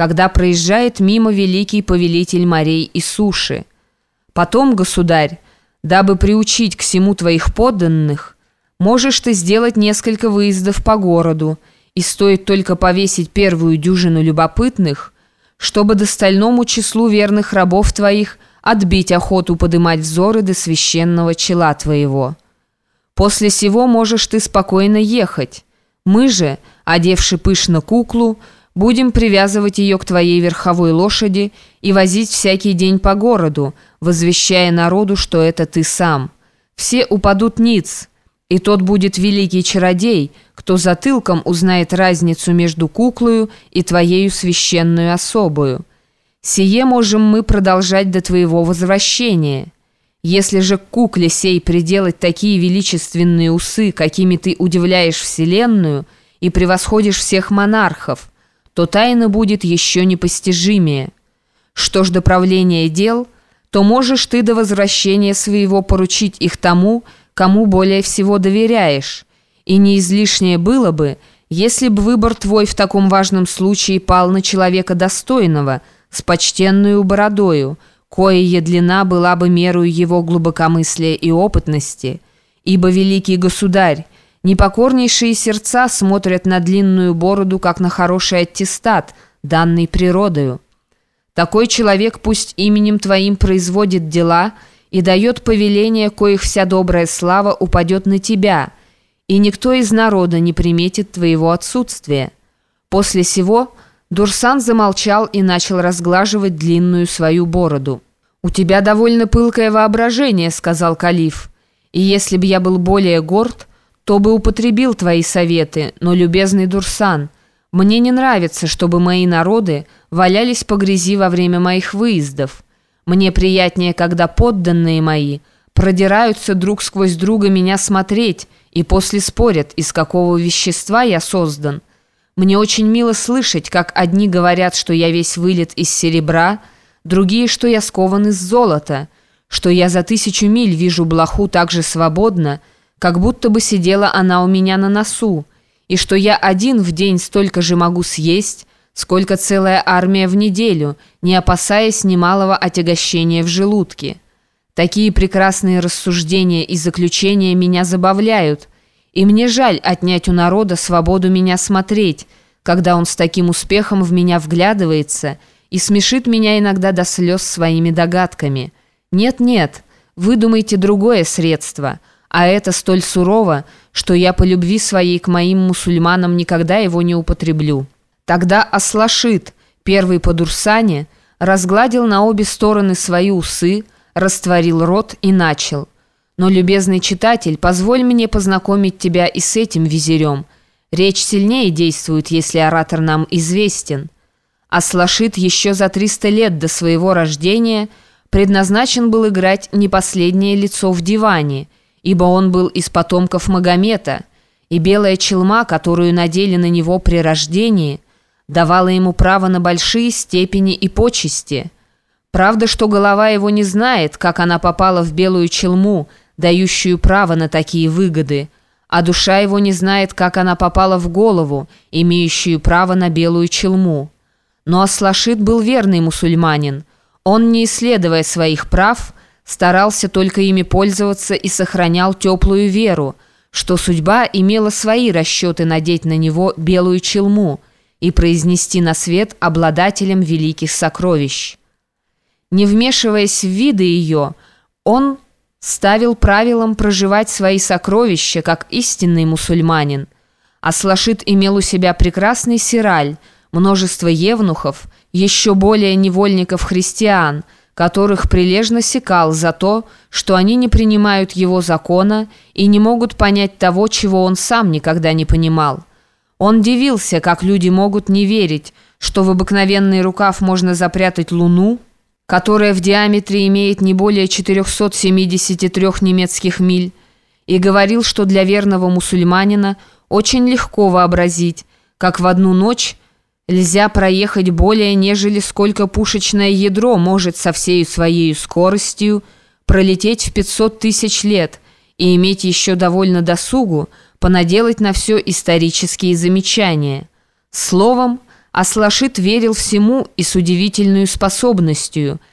когда проезжает мимо великий повелитель морей и суши. Потом, государь, дабы приучить к всему твоих подданных, можешь ты сделать несколько выездов по городу, и стоит только повесить первую дюжину любопытных, чтобы достальному числу верных рабов твоих отбить охоту подымать взоры до священного чела твоего. После сего можешь ты спокойно ехать. Мы же, одевши пышно куклу, будем привязывать ее к твоей верховой лошади и возить всякий день по городу, возвещая народу, что это ты сам. Все упадут ниц, и тот будет великий чародей, кто затылком узнает разницу между куклою и твоею священную особою. Сие можем мы продолжать до твоего возвращения». Если же к кукле сей приделать такие величественные усы, какими ты удивляешь Вселенную и превосходишь всех монархов, то тайна будет еще непостижимее. Что ж до правления дел, то можешь ты до возвращения своего поручить их тому, кому более всего доверяешь. И не излишнее было бы, если бы выбор твой в таком важном случае пал на человека достойного, с почтенную бородою, коя длина была бы мерою его глубокомыслия и опытности, ибо великий государь, непокорнейшие сердца смотрят на длинную бороду, как на хороший аттестат, данный природою. Такой человек пусть именем твоим производит дела и дает повеление, коих вся добрая слава упадет на тебя, и никто из народа не приметит твоего отсутствия. После сего – Дурсан замолчал и начал разглаживать длинную свою бороду. «У тебя довольно пылкое воображение», — сказал Калиф. «И если бы я был более горд, то бы употребил твои советы, но, любезный Дурсан, мне не нравится, чтобы мои народы валялись по грязи во время моих выездов. Мне приятнее, когда подданные мои продираются друг сквозь друга меня смотреть и после спорят, из какого вещества я создан». Мне очень мило слышать, как одни говорят, что я весь вылет из серебра, другие, что я скован из золота, что я за тысячу миль вижу блоху так же свободно, как будто бы сидела она у меня на носу, и что я один в день столько же могу съесть, сколько целая армия в неделю, не опасаясь немалого отягощения в желудке. Такие прекрасные рассуждения и заключения меня забавляют, и мне жаль отнять у народа свободу меня смотреть, когда он с таким успехом в меня вглядывается и смешит меня иногда до слез своими догадками. Нет-нет, выдумайте другое средство, а это столь сурово, что я по любви своей к моим мусульманам никогда его не употреблю. Тогда Аслашит, первый по Дурсане, разгладил на обе стороны свои усы, растворил рот и начал – но, любезный читатель, позволь мне познакомить тебя и с этим визирем. Речь сильнее действует, если оратор нам известен. Аслашит еще за 300 лет до своего рождения предназначен был играть не последнее лицо в диване, ибо он был из потомков Магомета, и белая челма, которую надели на него при рождении, давала ему право на большие степени и почести. Правда, что голова его не знает, как она попала в белую челму – дающую право на такие выгоды, а душа его не знает, как она попала в голову, имеющую право на белую челму. Но Аслашид был верный мусульманин. Он, не исследуя своих прав, старался только ими пользоваться и сохранял теплую веру, что судьба имела свои расчеты надеть на него белую челму и произнести на свет обладателем великих сокровищ. Не вмешиваясь в виды ее, он ставил правилом проживать свои сокровища, как истинный мусульманин. Аслашит имел у себя прекрасный сираль, множество евнухов, еще более невольников христиан, которых прилежно секал за то, что они не принимают его закона и не могут понять того, чего он сам никогда не понимал. Он дивился, как люди могут не верить, что в обыкновенный рукав можно запрятать луну, которая в диаметре имеет не более 473 немецких миль, и говорил, что для верного мусульманина очень легко вообразить, как в одну ночь нельзя проехать более, нежели сколько пушечное ядро может со всей своей скоростью пролететь в 500 тысяч лет и иметь еще довольно досугу, понаделать на все исторические замечания. Словом, Аслашит верил всему и с удивительной способностью –